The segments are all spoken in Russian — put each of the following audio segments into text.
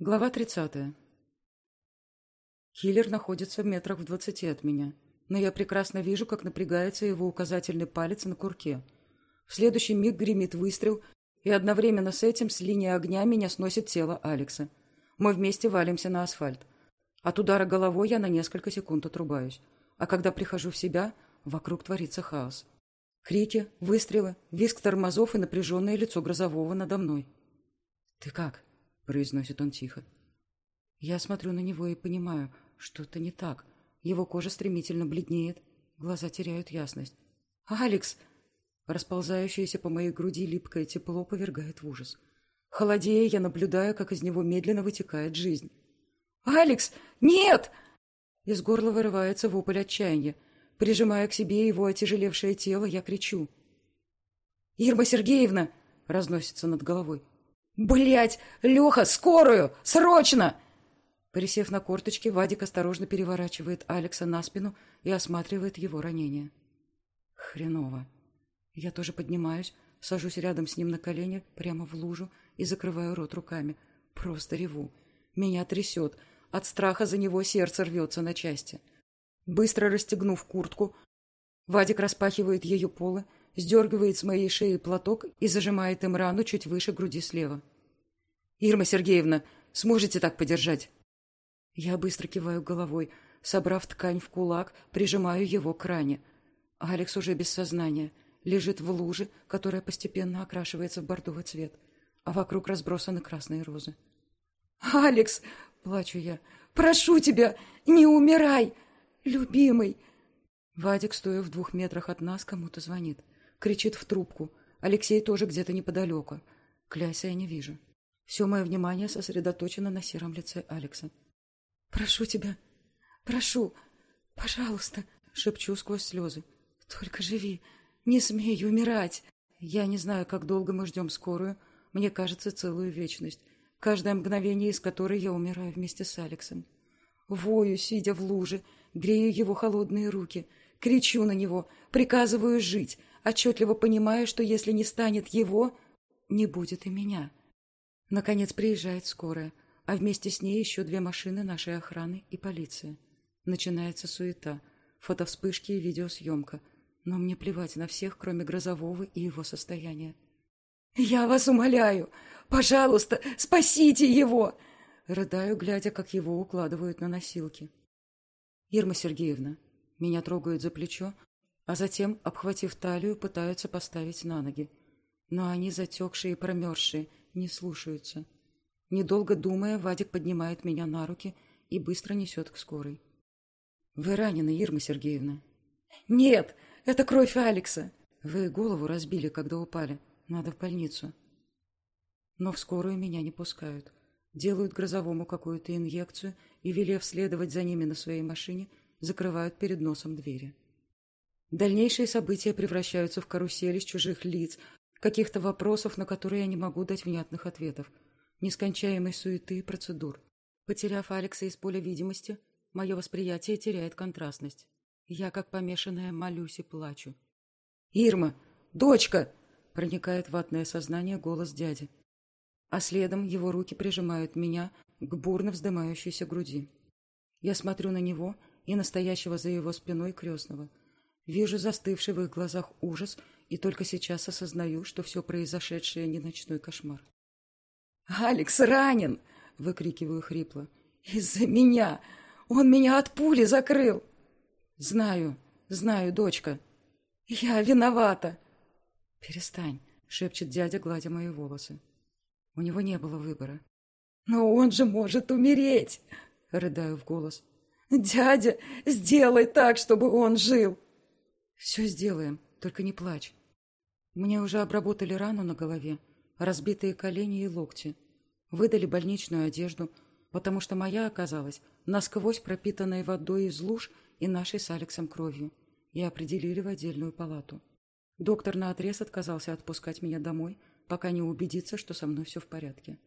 Глава 30. Киллер находится в метрах в двадцати от меня, но я прекрасно вижу, как напрягается его указательный палец на курке. В следующий миг гремит выстрел, и одновременно с этим с линии огня меня сносит тело Алекса. Мы вместе валимся на асфальт. От удара головой я на несколько секунд отрубаюсь, а когда прихожу в себя, вокруг творится хаос. Крики, выстрелы, визг тормозов и напряженное лицо грозового надо мной. «Ты как?» — произносит он тихо. Я смотрю на него и понимаю, что-то не так. Его кожа стремительно бледнеет, глаза теряют ясность. «Алекс!» Расползающееся по моей груди липкое тепло повергает в ужас. Холодея, я наблюдаю, как из него медленно вытекает жизнь. «Алекс! Нет!» Из горла вырывается вопль отчаяния. Прижимая к себе его отяжелевшее тело, я кричу. «Ирма Сергеевна!» — разносится над головой. Блять, Леха, скорую! Срочно!» Присев на корточки, Вадик осторожно переворачивает Алекса на спину и осматривает его ранение. Хреново. Я тоже поднимаюсь, сажусь рядом с ним на колени, прямо в лужу, и закрываю рот руками. Просто реву. Меня трясет. От страха за него сердце рвется на части. Быстро расстегнув куртку, Вадик распахивает ее полы, сдергивает с моей шеи платок и зажимает им рану чуть выше груди слева. «Ирма Сергеевна, сможете так подержать?» Я быстро киваю головой, собрав ткань в кулак, прижимаю его к ране. Алекс уже без сознания, лежит в луже, которая постепенно окрашивается в бордовый цвет, а вокруг разбросаны красные розы. «Алекс!» — плачу я. «Прошу тебя, не умирай! Любимый!» Вадик, стоя в двух метрах от нас, кому-то звонит. Кричит в трубку. Алексей тоже где-то неподалеку. Кляся я не вижу. Все мое внимание сосредоточено на сером лице Алекса. «Прошу тебя, прошу, пожалуйста!» Шепчу сквозь слезы. «Только живи, не смей умирать!» Я не знаю, как долго мы ждем скорую. Мне кажется, целую вечность. Каждое мгновение, из которой я умираю вместе с Алексом. Вою, сидя в луже, грею его холодные руки, кричу на него, приказываю жить, отчетливо понимая, что если не станет его, не будет и меня. Наконец приезжает скорая, а вместе с ней еще две машины нашей охраны и полиция. Начинается суета, фотовспышки и видеосъемка. Но мне плевать на всех, кроме Грозового и его состояния. «Я вас умоляю! Пожалуйста, спасите его!» Рыдаю, глядя, как его укладывают на носилки. «Ирма Сергеевна, меня трогают за плечо, а затем, обхватив талию, пытаются поставить на ноги. Но они, затекшие и промерзшие, не слушаются. Недолго думая, Вадик поднимает меня на руки и быстро несет к скорой. «Вы ранены, Ирма Сергеевна?» «Нет, это кровь Алекса!» «Вы голову разбили, когда упали. Надо в больницу». Но в скорую меня не пускают. Делают грозовому какую-то инъекцию и, велев следовать за ними на своей машине, закрывают перед носом двери. Дальнейшие события превращаются в карусель из чужих лиц, каких-то вопросов, на которые я не могу дать внятных ответов, нескончаемой суеты и процедур. Потеряв Алекса из поля видимости, мое восприятие теряет контрастность. Я, как помешанная, молюсь и плачу. «Ирма! Дочка!» — проникает ватное сознание голос дяди. А следом его руки прижимают меня к бурно вздымающейся груди. Я смотрю на него и настоящего за его спиной крестного. Вижу застывший в их глазах ужас и только сейчас осознаю, что все произошедшее не ночной кошмар. «Алекс ранен!» — выкрикиваю хрипло. «Из-за меня! Он меня от пули закрыл!» «Знаю, знаю, дочка. Я виновата!» «Перестань!» — шепчет дядя, гладя мои волосы. У него не было выбора. «Но он же может умереть!» — рыдаю в голос. «Дядя, сделай так, чтобы он жил!» «Все сделаем, только не плачь. Мне уже обработали рану на голове, разбитые колени и локти. Выдали больничную одежду, потому что моя оказалась насквозь пропитанной водой из луж и нашей с Алексом кровью, и определили в отдельную палату. Доктор наотрез отказался отпускать меня домой, пока не убедится, что со мной все в порядке.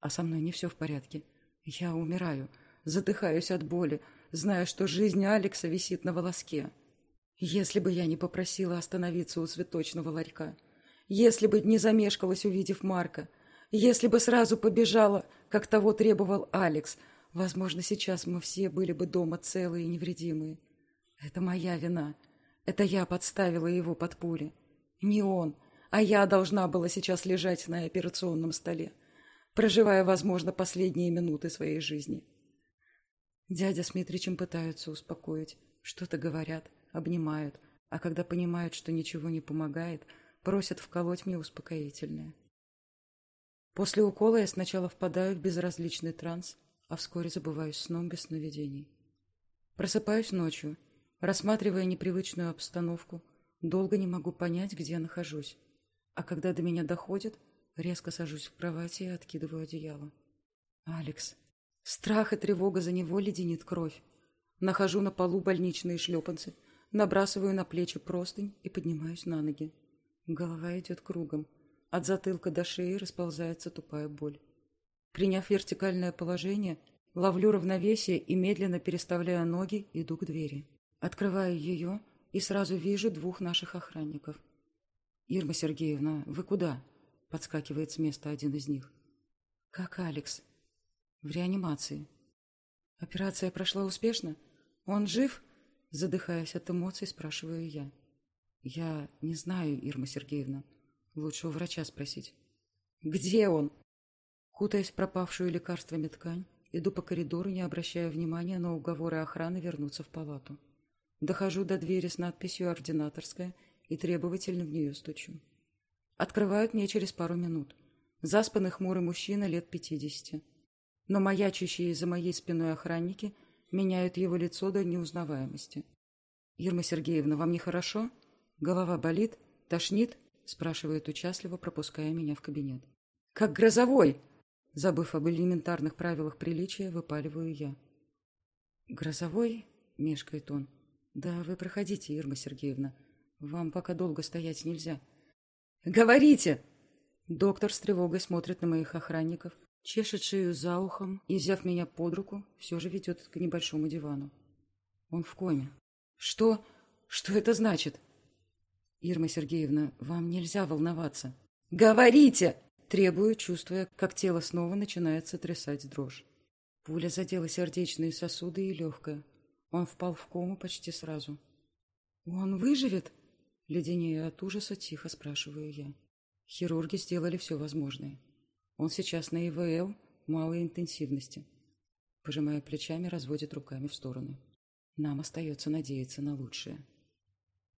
А со мной не все в порядке. Я умираю, задыхаюсь от боли, зная, что жизнь Алекса висит на волоске. Если бы я не попросила остановиться у цветочного ларька, если бы не замешкалась, увидев Марка, Если бы сразу побежала, как того требовал Алекс, возможно, сейчас мы все были бы дома целые и невредимые. Это моя вина. Это я подставила его под пули. Не он, а я должна была сейчас лежать на операционном столе, проживая, возможно, последние минуты своей жизни. Дядя с Митричем пытаются успокоить, что-то говорят, обнимают, а когда понимают, что ничего не помогает, просят вколоть мне успокоительное. После укола я сначала впадаю в безразличный транс, а вскоре забываюсь сном без сновидений. Просыпаюсь ночью, рассматривая непривычную обстановку, долго не могу понять, где я нахожусь. А когда до меня доходит, резко сажусь в кровати и откидываю одеяло. Алекс. Страх и тревога за него леденит кровь. Нахожу на полу больничные шлепанцы, набрасываю на плечи простынь и поднимаюсь на ноги. Голова идет кругом. От затылка до шеи расползается тупая боль. Приняв вертикальное положение, ловлю равновесие и, медленно переставляя ноги, иду к двери. Открываю ее и сразу вижу двух наших охранников. «Ирма Сергеевна, вы куда?» — подскакивает с места один из них. «Как Алекс?» «В реанимации». «Операция прошла успешно? Он жив?» Задыхаясь от эмоций, спрашиваю я. «Я не знаю, Ирма Сергеевна. Лучше у врача спросить». «Где он?» Кутаясь в пропавшую лекарствами ткань, иду по коридору, не обращая внимания на уговоры охраны вернуться в палату. Дохожу до двери с надписью «Ординаторская» и требовательно в нее стучу. Открывают мне через пару минут. Заспанный хмурый мужчина лет пятидесяти. Но маячащие за моей спиной охранники меняют его лицо до неузнаваемости. «Ирма Сергеевна, вам нехорошо? Голова болит? Тошнит?» спрашивает участливо, пропуская меня в кабинет. «Как грозовой!» Забыв об элементарных правилах приличия, выпаливаю я. «Грозовой?» — мешкает он. «Да вы проходите, Ирма Сергеевна. Вам пока долго стоять нельзя. Говорите! Доктор с тревогой смотрит на моих охранников, чешет шею за ухом и, взяв меня под руку, все же ведет к небольшому дивану. Он в коме. Что? Что это значит? Ирма Сергеевна, вам нельзя волноваться. Говорите! Требую, чувствуя, как тело снова начинает сотрясать дрожь. Пуля задела сердечные сосуды и легкое. Он впал в кому почти сразу. «Он выживет?» Леденее от ужаса, тихо спрашиваю я. Хирурги сделали все возможное. Он сейчас на ИВЛ малой интенсивности. Пожимая плечами, разводит руками в стороны. Нам остается надеяться на лучшее.